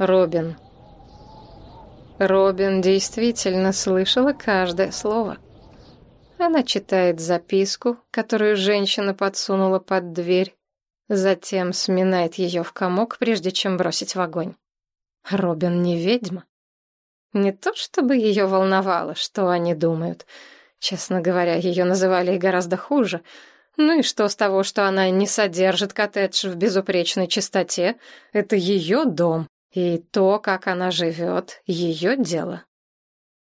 Робин. Робин действительно слышала каждое слово. Она читает записку, которую женщина подсунула под дверь, затем сминает ее в комок, прежде чем бросить в огонь. Робин не ведьма. Не то чтобы ее волновало, что они думают. Честно говоря, ее называли и гораздо хуже. Ну и что с того, что она не содержит коттедж в безупречной чистоте? Это ее дом, и то, как она живет, ее дело.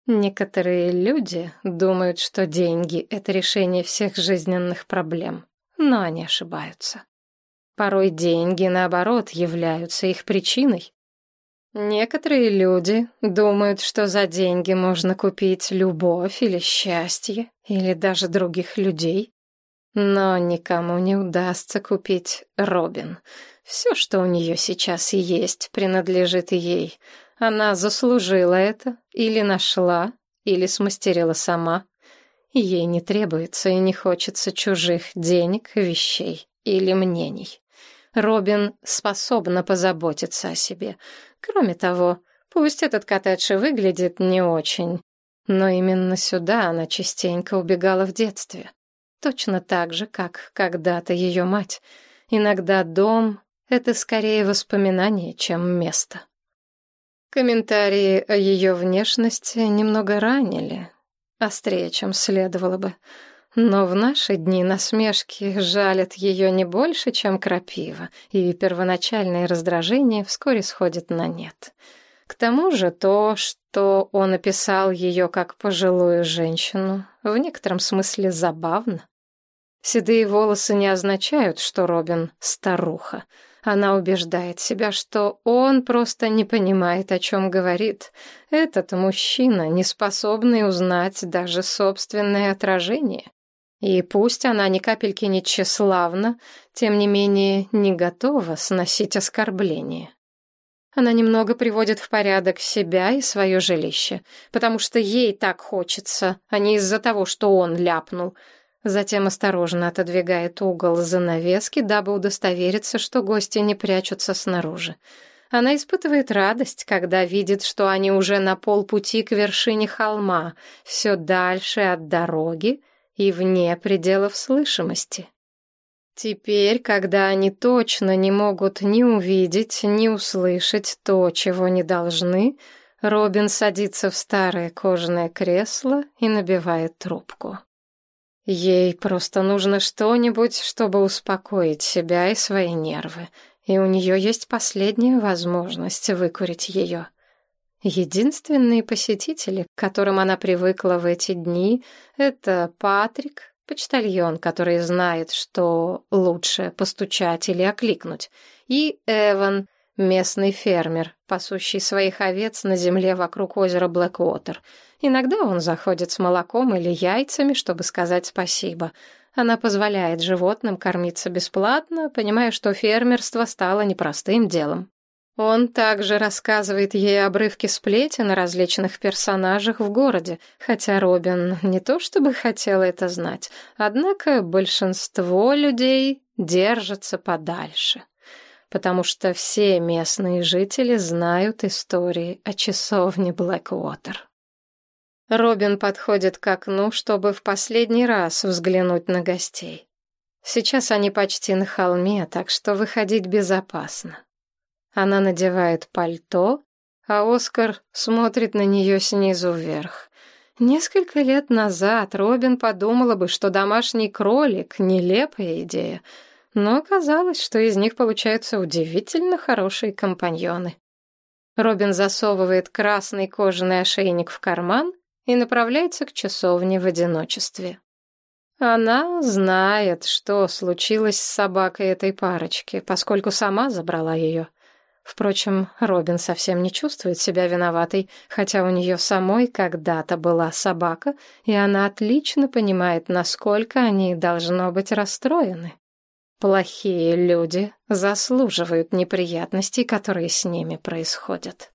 Некоторые люди думают, что деньги — это решение всех жизненных проблем, но они ошибаются. Порой деньги, наоборот, являются их причиной. Некоторые люди думают, что за деньги можно купить любовь или счастье, или даже других людей. Но никому не удастся купить Робин. Все, что у нее сейчас есть, принадлежит ей. Она заслужила это, или нашла, или смастерила сама. Ей не требуется и не хочется чужих денег, вещей или мнений. Робин способна позаботиться о себе. Кроме того, пусть этот коттедж и выглядит не очень, но именно сюда она частенько убегала в детстве. Точно так же, как когда-то ее мать. Иногда дом — это скорее воспоминание, чем место. Комментарии о ее внешности немного ранили, острее, чем следовало бы. Но в наши дни насмешки жалят ее не больше, чем крапива, и первоначальное раздражение вскоре сходит на нет. К тому же то, что он описал ее как пожилую женщину, в некотором смысле забавно. Седые волосы не означают, что Робин — старуха — она убеждает себя, что он просто не понимает, о чем говорит. Этот мужчина, не способный узнать даже собственное отражение. И пусть она ни капельки не тщеславна, тем не менее не готова сносить оскорбления. Она немного приводит в порядок себя и свое жилище, потому что ей так хочется, а не из-за того, что он ляпнул — Затем осторожно отодвигает угол занавески, дабы удостовериться, что гости не прячутся снаружи. Она испытывает радость, когда видит, что они уже на полпути к вершине холма, все дальше от дороги и вне пределов слышимости. Теперь, когда они точно не могут ни увидеть, ни услышать то, чего не должны, Робин садится в старое кожаное кресло и набивает трубку. Ей просто нужно что-нибудь, чтобы успокоить себя и свои нервы, и у нее есть последняя возможность выкурить ее. Единственные посетители, к которым она привыкла в эти дни, это Патрик, почтальон, который знает, что лучше постучать или окликнуть, и Эван, местный фермер, пасущий своих овец на земле вокруг озера Блэквотер — Иногда он заходит с молоком или яйцами, чтобы сказать спасибо. Она позволяет животным кормиться бесплатно, понимая, что фермерство стало непростым делом. Он также рассказывает ей обрывки сплетен о различных персонажах в городе, хотя Робин не то чтобы хотела это знать, однако большинство людей держатся подальше, потому что все местные жители знают истории о часовне Блэквотер. Робин подходит к окну, чтобы в последний раз взглянуть на гостей. Сейчас они почти на холме, так что выходить безопасно. Она надевает пальто, а Оскар смотрит на нее снизу вверх. Несколько лет назад Робин подумала бы, что домашний кролик — нелепая идея, но оказалось, что из них получаются удивительно хорошие компаньоны. Робин засовывает красный кожаный ошейник в карман и направляется к часовне в одиночестве. Она знает, что случилось с собакой этой парочки, поскольку сама забрала ее. Впрочем, Робин совсем не чувствует себя виноватой, хотя у нее самой когда-то была собака, и она отлично понимает, насколько они должно быть расстроены. Плохие люди заслуживают неприятностей, которые с ними происходят.